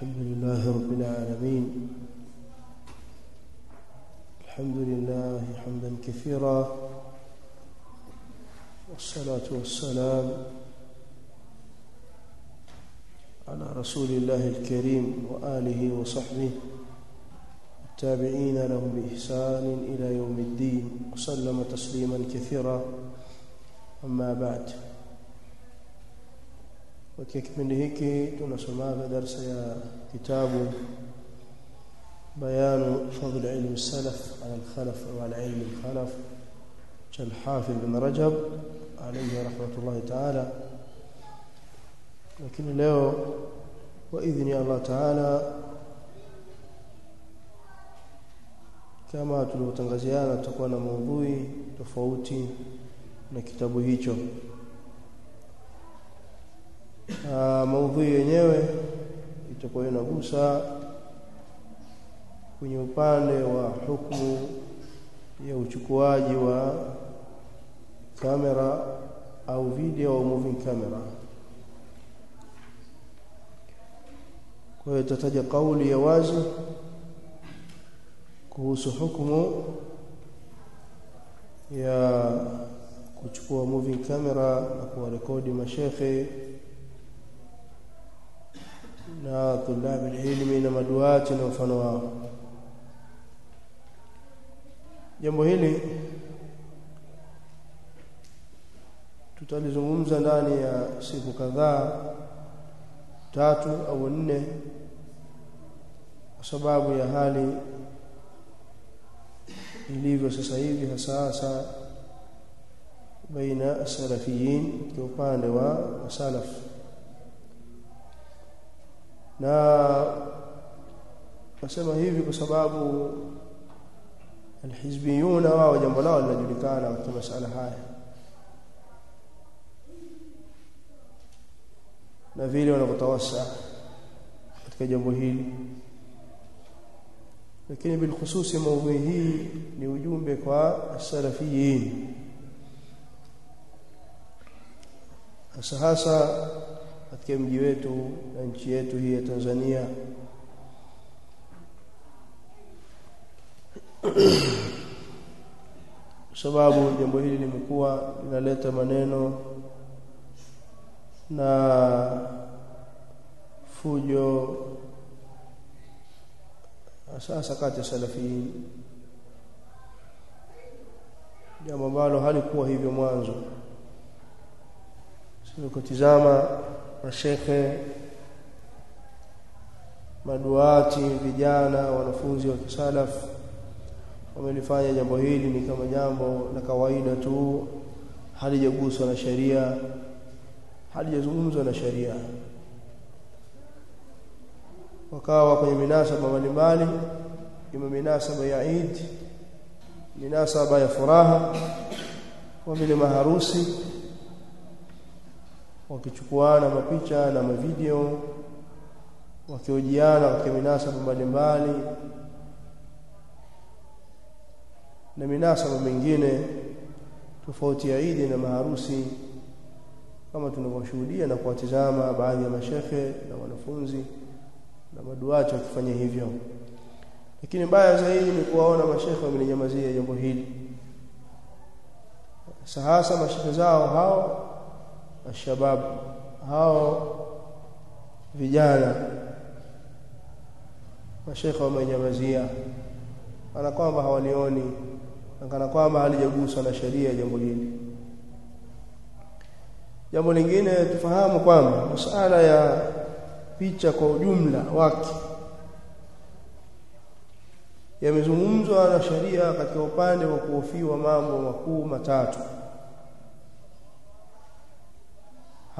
الحمد لله رب العالمين. الحمد لله حمدا كثيرا. والصلاة والسلام على رسول الله الكريم وآله وصحبه. التابعين لهم بإحسان إلى يوم الدين. وسلم تسليما كثيرا. أما بعد. وكيف من هيك تنصما في درس يا كتاب بيان فضل علم السلف على الخلف وعلى علم الخلف. حافظ بن رجب عليه رحمة الله تعالى. لكن له وإذن الله تعالى كما تلو تنغزيانا تقوانا موضوعي تفوتي من كتابه maudhui yenyewe itakuwa inagusa kwenye upande wa hukumu ya uchukuaji wa kamera au video au moving camera. Kwa hiyo tutataja kauli ya wazi kuhusu hukumu ya kuchukua moving camera na kuwarekodi mashekhe na tulabi ilmi na maduati na mfano wao. Jambo hili tutalizungumza ndani ya siku kadhaa tatu au nne kwa sababu ya hali ilivyo sasa hivi hasa hasa baina salafiyin kwa upande wa salafu na nasema hivi kwa sababu alhizbiyuna wao jambo lao linajulikana katika masala haya. Na vile wanavyotawasa katika jambo hili. Lakini bilkhususi maudhui hii ni ujumbe kwa salafiyin hasa hasa katika mji wetu na nchi yetu hii ya Tanzania. Kwa sababu jambo hili limekuwa linaleta maneno na fujo sasa kati ya salafiyin jambo ambalo halikuwa hivyo mwanzo. Ukitizama mashekhe maduati vijana wanafunzi wa kisalaf wamelifanya jambo hili ni kama jambo la kawaida tu halijaguswa na sheria halijazungumzwa na sheria. Wakawa kwenye minasaba mbalimbali ima minasaba ya Eid minasaba ya furaha kwa vile maharusi wakichukuana mapicha na mavideo wakiojiana katika minasaba mbalimbali na minasaba mingine tofauti ya Idi na maharusi kama tunavyoshuhudia na kuwatizama baadhi ya mashekhe na wanafunzi na maduati wakifanya hivyo. Lakini mbaya zaidi ni kuwaona mashekhe wamenyamazia jambo hili. Sahasa mashehe zao hao ashabab hao vijana mashekhe wamenyamazia kana kwamba hawalioni kana kwamba halijaguswa na sheria jambo hili jambo lingine tufahamu kwamba masuala ya picha kwa ujumla wake yamezungumzwa na sheria katika upande wa kuhofiwa mambo makuu matatu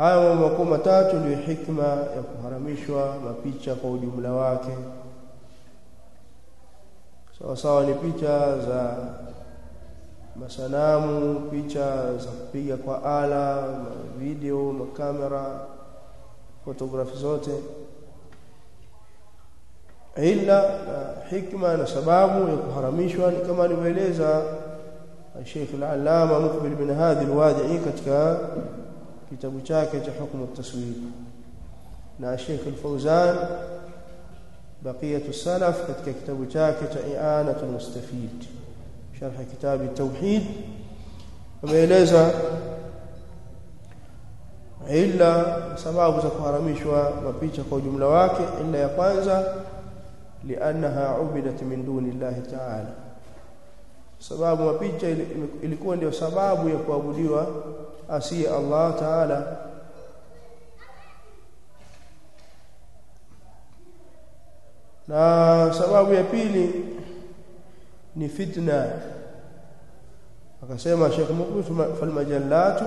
haya mambo makuu matatu ndio hikma ya kuharamishwa mapicha kwa ujumla wake. Sawa sawa ni picha za masanamu picha za kupiga kwa ala video makamera fotografi zote. Ila na hikma na sababu ya kuharamishwa ni kama alivyoeleza Sheikh al-Allama Muqbil bin Hadi al-Wadi'i katika كتاب شاكه حكم التسويق. نا الشيخ الفوزان بقية السلف قد كتاب شاكه إعانة المستفيد. شرح كتاب التوحيد. وميلزا إلا سبب تقارميش وبيتش قوجم لواك إلا يقوانزا لأنها عبدت من دون الله تعالى. sababu mapicha ilikuwa ndio sababu ya kuabudiwa asiye Allah ta'ala na sababu ya pili ni fitna akasema Sheikh Mukbil fal majallatu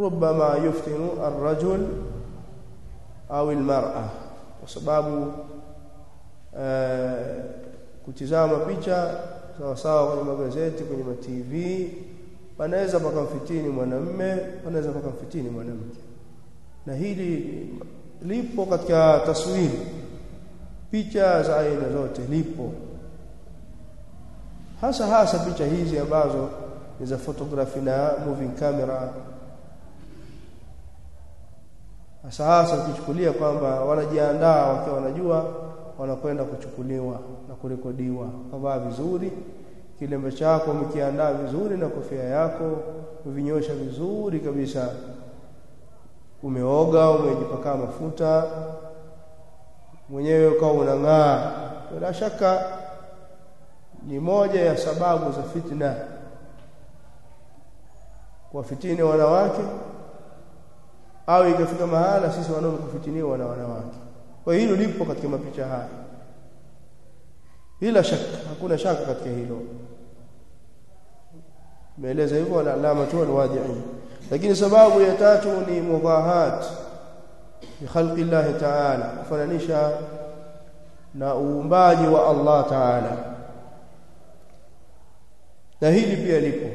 ربما يفتن الرجل au almar'a kwa sababu kutizama picha sawa sawa kwenye magazeti kwenye ma TV panaweza pakamfitini mwanamme wanaweza pakamfitini mwanamke. Na hili lipo katika taswiri picha za aina zote lipo. Hasa hasa picha hizi ambazo ni za photography na moving camera. Hasa hasa ukichukulia kwamba wanajiandaa wakiwa wanajua wanakwenda kuchukuliwa na kurekodiwa. Kavaa vizuri kilembe chako umekiandaa vizuri na kofia yako umevinyosha vizuri kabisa. Umeoga umejipaka mafuta mwenyewe ukawa unang'aa. Bila shaka ni moja ya sababu za fitna. Wafitini wanawake au ikafika mahala sisi wanaume kufitiniwa na wanawake. Kwa hilo lipo katika mapicha haya. Bila shaka hakuna shaka katika hilo. Meeleza hivyo na alama tu alwadi'i lakini sababu ya tatu ni mudahat bi khalqi Allah ta'ala kufananisha na uumbaji wa Allah ta'ala. Na hili pia lipo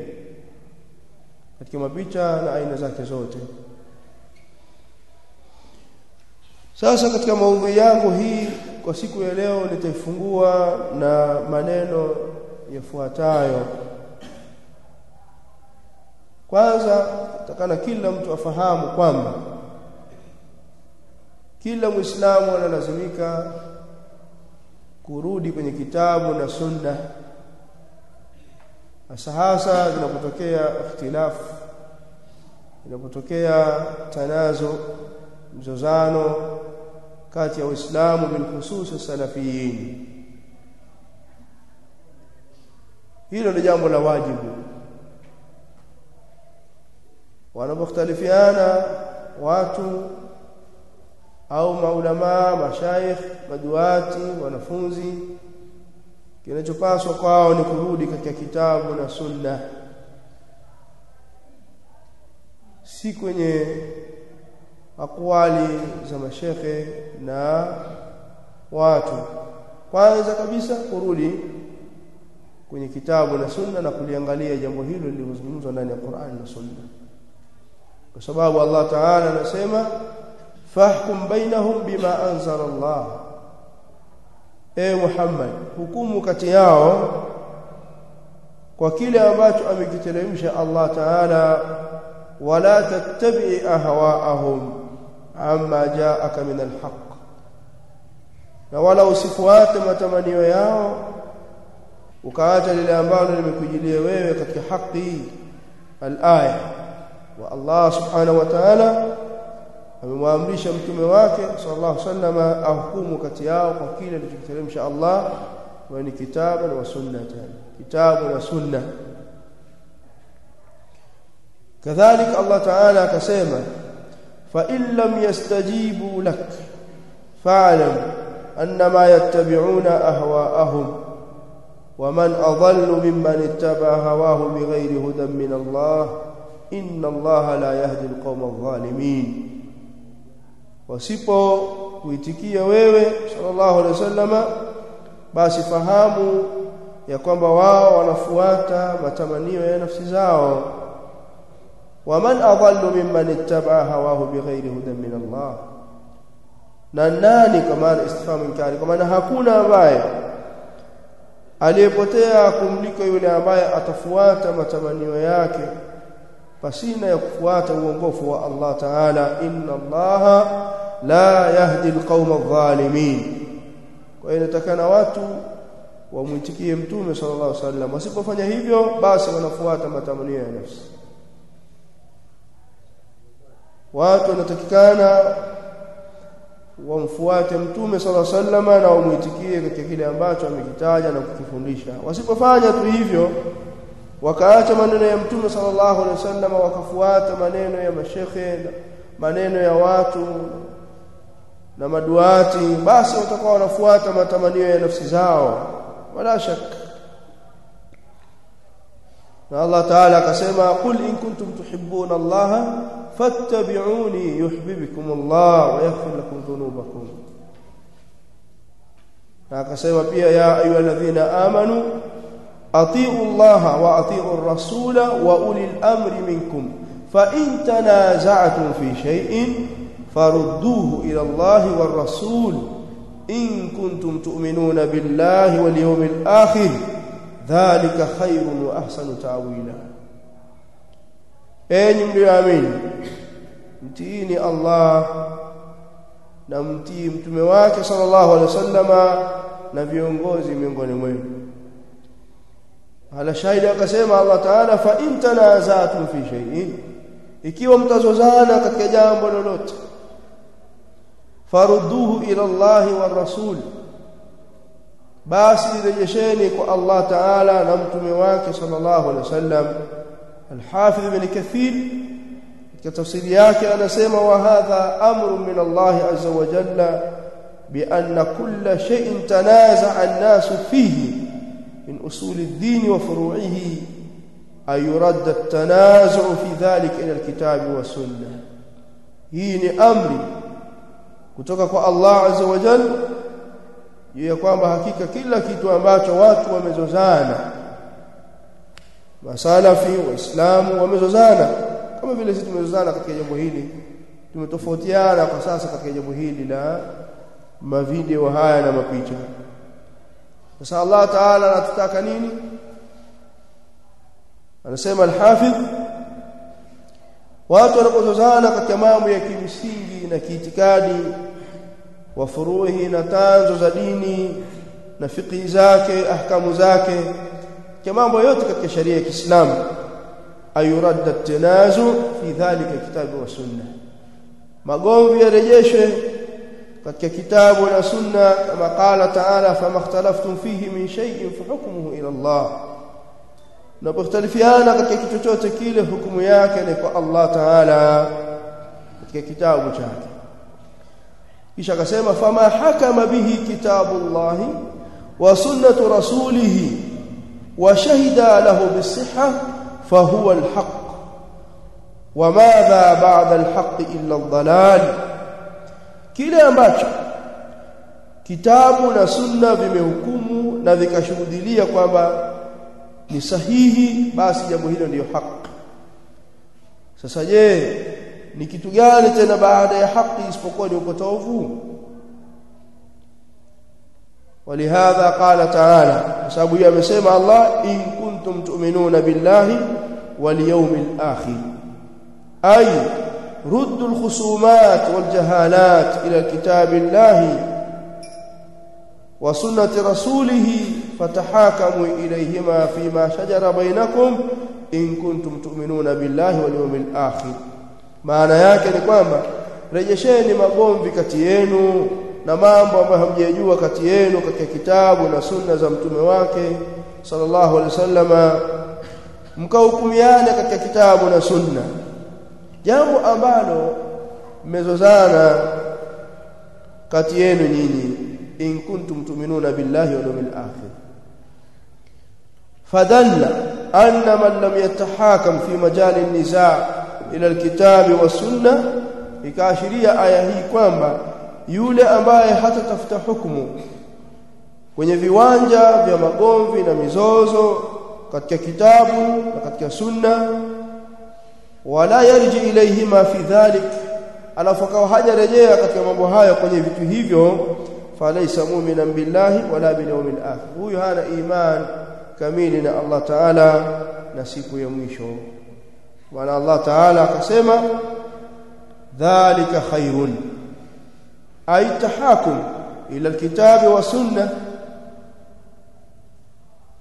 katika mapicha na aina zake zote. Sasa katika maudhui yangu hii kwa siku ya leo nitaifungua na maneno yafuatayo. Kwanza takana kila mtu afahamu kwamba kila muislamu analazimika kurudi kwenye kitabu na sunna. Hasa hasa zinapotokea ikhtilafu inapotokea tanazo mzozano kati ya Uislamu bilkhusus salafiyin hilo ni jambo la wajibu. Wanapokhtalifiana watu au maulama mashaikh maduati wanafunzi kinachopaswa kwao ni kurudi katika kitabu na sunna. Si kwenye akwali za mashekhe na watu. Kwanza kabisa kurudi kwenye kitabu na sunna na kuliangalia jambo hilo lililozungumzwa ndani ya Qur'an na sunna. Kwa sababu Allah Ta'ala anasema fahkum bainahum bima anzala Allah e Muhammad hukumu kati yao kwa kile ambacho amekiteremsha Allah Ta'ala wala tattabi ahwaahum amma jaaka min alhaq na wala usifuate matamanio yao ukaacha lile ambalo limekujilia wewe katika haki alaya wa Allah subhanahu wa ta'ala amemwamrisha mtume wake sallallahu alaihi wasallam ahukumu kati yao kwa kile alichokiteremsha Allah wa ni kitabu wa sunnatan kitabu na sunna kadhalika Allah ta'ala akasema fa in lam yastajibu lak fa'lam annama yattabi'una ahwa'ahum ومن أضل ممن اتبع هواه بغير هدى من الله إن الله لا يهدي القوم الظالمين wasipo kuitikia wewe sallallahu alaihi wasallama basi fahamu ya kwamba wao wanafuata matamanio ya nafsi zao waman adallu mimman ittaba hawahu bighairi hudan min Allah na nani kwa maana istifhamu inkari kwa maana hakuna ambaye aliyepotea kumliko yule ambaye atafuata matamanio yake pasina ya kufuata uongofu wa Allah Ta'ala. Inna Allah la yahdi alqawma adh-dhalimin. Kwa hiyo inatakana watu wamwitikie mtume sallallahu alaihi wasallam. Wasipofanya hivyo basi wanafuata matamanio ya nafsi watu wanatakikana wamfuate mtume sala wasallam na wamuitikie katika kile ambacho amekitaja na kukifundisha. Wasipofanya tu hivyo wakaacha maneno ya mtume sallallahu alaihi wasallam wakafuata maneno ya mashekhe maneno ya watu na maduati basi watakuwa wanafuata matamanio ya nafsi zao. Wala shaka na Allah Ta'ala akasema qul in kuntum tuhibbuna Allah فاتبعوني يحببكم الله ويغفر لكم ذنوبكم. فاكسوا بها يا ايها الذين امنوا اطيعوا الله واطيعوا الرسول واولي الامر منكم فان تنازعتم في شيء فردوه إلى الله والرسول ان كنتم تؤمنون بالله واليوم الآخر ذلك خير واحسن تاويلا enyi mlioamini mtiini Allah na mtii mtume wake sallallahu alaihi wasallama na viongozi miongoni mwenu. Ala shahidi akasema Allah Ta'ala fa in tanaza'tum fi shay'in ikiwa mtazozana katika jambo lolote farudduhu ila Allah wa rasul basi rejesheni kwa Allah Ta'ala na mtume wake sallallahu alaihi wasallam al-Hafidh ibn Kathir katika tafsiri yake anasema wa hadha amru min Allah azza wa jalla bi anna kulla shay'in tanaza'a an-nas fihi min usul ad-din wa furu'ihi ay yurad at-tanazu' fi dhalika ila al-kitab wa sunnah hii ni amri kutoka kwa Allah azza wa jalla ya kwamba hakika kila kitu ambacho watu wamezozana masalafi waislamu wamezozana. Kama vile sisi tumezozana katika jambo hili tumetofautiana kwa sasa katika jambo hili la mavideo haya na mapicha. Sasa Allah Taala anatutaka nini? Anasema al-Hafidh watu wanapozozana katika mambo ya kimsingi na kiitikadi wa furuhi na tanzo za dini na fiqhi zake ahkamu zake kwa mambo yote katika sharia ya Kiislamu ayuradda tanazu fi dhalika kitabu wa sunna. Magomvi yarejeshwe katika kitabu na sunna kama qala ta'ala famakhtalaftum fihi min shay'in fa hukmuhu ila Allah. Napokhtalifiana katika kitu chochote kile hukumu yake ni kwa Allah Ta'ala katika kitabu chake. Kisha akasema fama hakama bihi kitabullahi wa sunnatu rasulih wa shahida lahu bisihha fahuwa alhaq. Wamadha ba'da alhaq illa aldhalal kile ambacho kitabu na sunna vimehukumu na vikashuhudilia kwamba ni sahihi basi jambo hilo ndiyo haki sasa je ni kitu gani tena baada ya haki isipokuwa ni upotovu ولهذا قال تعالى sababu yeye amesema Allah in kuntum tu'minuna billahi wal yawmil akhir ay ruddu al khusumat wal jahalat ila kitabillahi wa sunnati rasulih fatahakamu ilayhima fima shajara bainakum in kuntum tu'minuna billahi wal yawmil akhir maana yake ni kwamba rejesheni magomvi kati yenu na mambo ambayo hamjajua kati yenu katika kitabu na sunna za mtume wake sallallahu alaihi wasallama mkahukumiana katika kitabu na sunna. Jambo ambalo mmezozana kati yenu nyinyi in kuntum tuminuna billahi wal yawmil akhir. Fadalla anna man lam yatahakam fi majali an-niza' ila al-kitabi wa sunna ikaashiria aya hii kwamba yule ambaye hatatafuta hukumu kwenye viwanja vya magomvi na mizozo katika kitabu na katika sunna wala yarji ilayhima fi dhalik alafu akawa hajarejea katika mambo hayo kwenye vitu hivyo falaysa mu'minan billahi wala bil yawmil akhir. Huyu hana iman kamili na Allah Ta'ala na siku ya mwisho. Maana Allah Ta'ala akasema dhalika khairun ay tahakum ila alkitabi wa sunna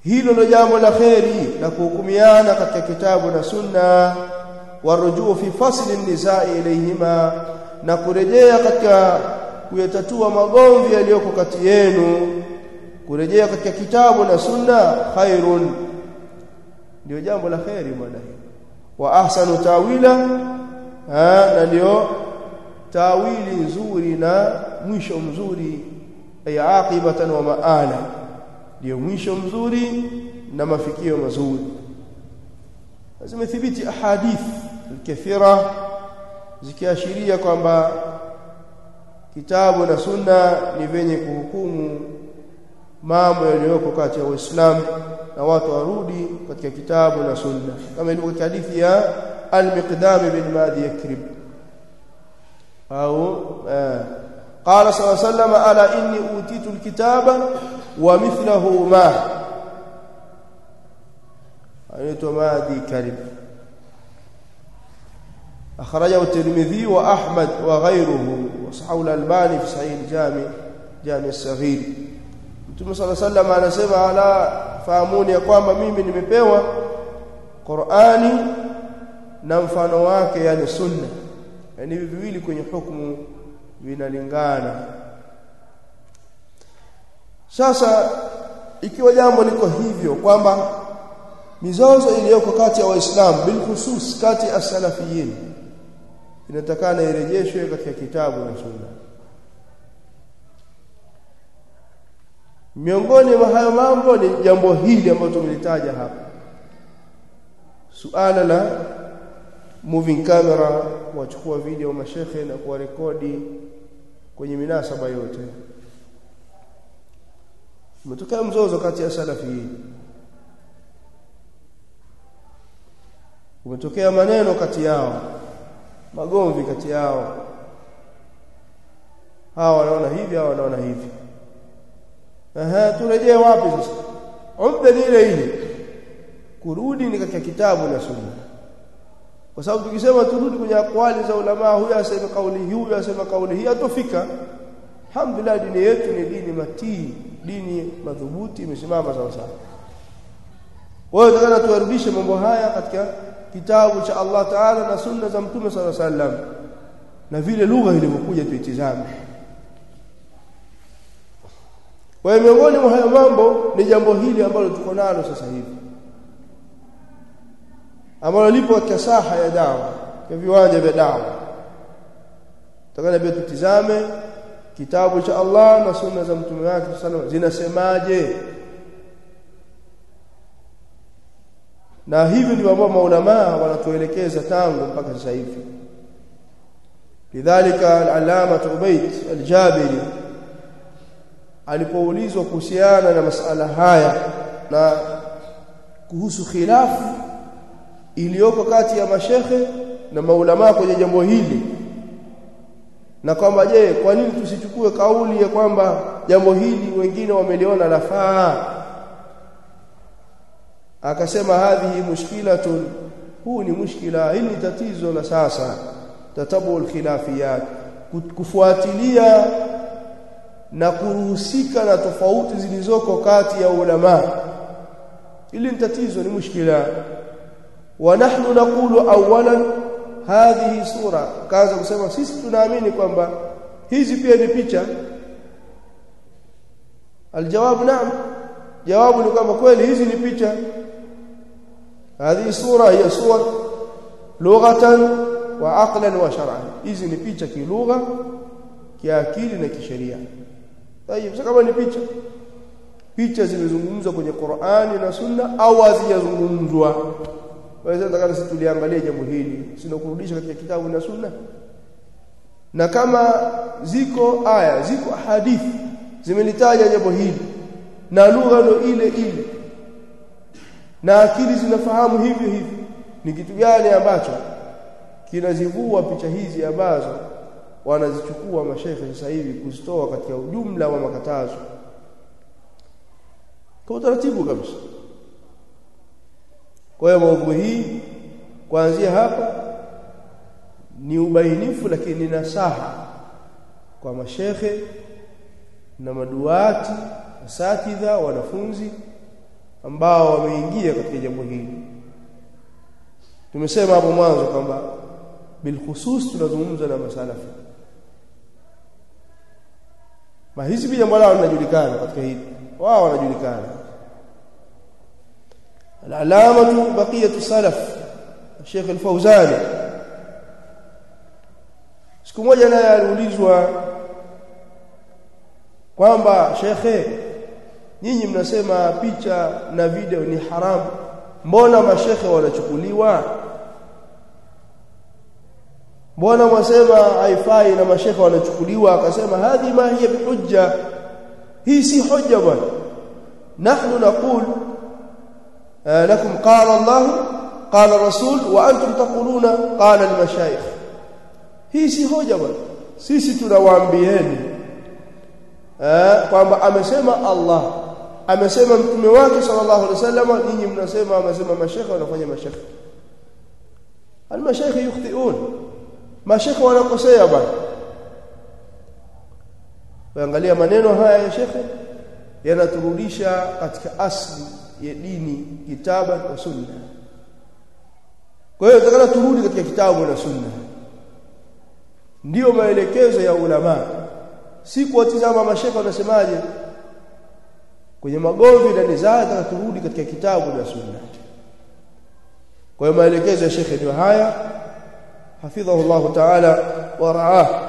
hilo ndio jambo la kheri la kuhukumiana katika kitabu na sunna warujuu fi fasli nisai ilayhima na kurejea katika kuyatatua magomvi yaliyoko kati yenu kurejea katika kitabu na sunna khairun ndio jambo la kheri bwana wa ahsanu tawila ha, na ndio tawili nzuri na mwisho mzuri ya aqibatan wa maana. Ndio mwisho mzuri na mafikio mazuri. Zimethibiti ahadith kathira zikiashiria kwamba kitabu na sunna ni venye kuhukumu mambo yaliyoko kati ya Uislamu na watu warudi katika kitabu na sunna. Kama ilivyo hadithi ya al-Miqdam bin madhi Yakrib au قال صلى الله عليه وسلم ألا إني أوتيت الكتاب ومثله ما؟ أيتو مادي كريم أخرجه الترمذي وأحمد وغيره وصححه الألباني في صحيح الجامع جامع الصغير. Mtume صلى الله عليه وسلم anasema ala fahamuni ya kwamba mimi Qur'ani na mfano wake yani sunna yani hivi viwili kwenye hukumu vinalingana. Sasa ikiwa jambo liko hivyo kwamba mizozo iliyoko kati ya waislamu bilkhusus kati ya salafiyin inatakana irejeshwe katika kitabu na sunna. Miongoni mwa hayo mambo ni jambo hili ambalo tumelitaja hapa. Suala la moving camera kuwachukua video mashekhe na kuwarekodi kwenye minasaba yote. Umetokea mzozo kati ya salafi. Umetokea maneno kati yao magomvi kati yao. Hawa wanaona hivi hawa wanaona hivi. Aha turejee wapi sasa? Umbe ile ile kurudi ni katika kitabu na sunna kwa sababu tukisema turudi kwenye akwali za ulama huyu asema kauli hii huyu asema kauli hii atofika alhamdulillah dini yetu ni dini matii dini madhubuti imesimama sawa sawa. Kwa hiyo tunataka tuarudishe mambo haya katika kitabu cha Allah Ta'ala na sunna za mtume sala sallam na vile lugha ilivyokuja tuitizame. Kwa hiyo miongoni mwa hayo mambo ni jambo hili ambalo tuko nalo sasa hivi ambalo lipo katika saha ya dawa ya viwanja vya dawa. Tutakana tutizame kitabu cha Allah na sunna za mtume wake sallallahu zinasemaje? Na hivi ndivyo ambao maulama wanatuelekeza tangu mpaka sasa hivi. Lidhalika al-alama Ubayd al-Jabiri alipoulizwa kuhusiana na masala haya na kuhusu khilafu iliyoko kati ya mashehe na maulama kwenye jambo hili. Na kwamba je kwa nini tusichukue kauli ya kwamba jambo hili wengine wameliona lafaa akasema hadhihi mushkilatun. Huu ni mushkila hili tatizo la sasa tatabu alkhilafiyat. Kufuatilia na kuruhusika na tofauti zilizoko kati ya ulama. Ili ni tatizo ni mushkila nahnu naqulu awalan hadhihi sura. Kaanza kusema sisi tunaamini kwamba hizi pia ni picha. Aljawabu naam. Jawabu ni kwamba kweli hizi ni picha. Hadhihi sura hiya suwar lughatan wa aqlan wa shar'an. Hizi ni picha kilugha kiakili na kisheria. Tayeb kama ni picha. Picha zimezungumzwa kwenye Qur'ani na Sunna au hazijazungumzwa waweza nataka sisi tuliangalia jambo hili sio kurudisha katika kitabu na Sunna? Na kama ziko aya ziko hadithi zimelitaja jambo hili na lugha ndo ile ile na akili zinafahamu hivyo hivyo ni kitu gani ambacho kinazivua picha hizi ambazo wanazichukua mashehe sasa hivi kuzitoa katika ujumla wa makatazo? Kwa utaratibu kabisa kwa hiyo maudhui hii kuanzia hapa ni ubainifu lakini ni nasaha kwa mashehe na maduati asatidha wanafunzi ambao wameingia katika jambo hili. Tumesema hapo mwanzo kwamba bilkhusus tunazungumza na masalafi. Mahizbi jambo lao linajulikana katika hili. Wao wanajulikana العلامه بقيه السلف الشيخ الفوزاني siku moja naye aliulizwa kwamba shekhe nyinyi mnasema picha na video ni haramu mbona mashekhe wanachukuliwa mbona mwasema haifai na mashekhe wanachukuliwa akasema hadhi ma hiya bihujja hii si hoja bwana nahnu naqul lakum qala Allah qala rasul wa antum taquluna qala al-mashayikh hii si hoja bwana. Sisi tunawaambieni kwamba amesema Allah. Amesema mtume wake sallallahu alaihi wasallam. Ninyi mnasema amesema mashekhe wanafanya mashekhe. Al-mashayikh yukhti'un. Mashekhe wanakosea bwana. Waangalia maneno haya ya shekhe yanaturudisha katika asli ya dini kitaba na sunna. Kwa hiyo tutakana turudi katika kitabu na sunna. Ndiyo maelekezo ya ulama. Si kuwatizama mashekhe wanasemaje? Kwenye magomvi na nizaa turudi katika kitabu na sunna. Kwa hiyo maelekezo ya shekhe ndio haya. Hafidhahu Allah ta'ala wa ra'ah